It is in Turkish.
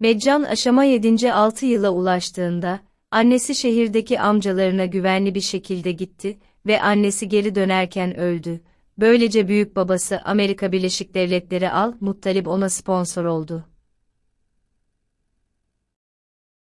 Meccan aşama 7. 6 yıla ulaştığında, annesi şehirdeki amcalarına güvenli bir şekilde gitti ve annesi geri dönerken öldü. Böylece büyük babası Amerika Birleşik Devletleri al, Muttalip ona sponsor oldu.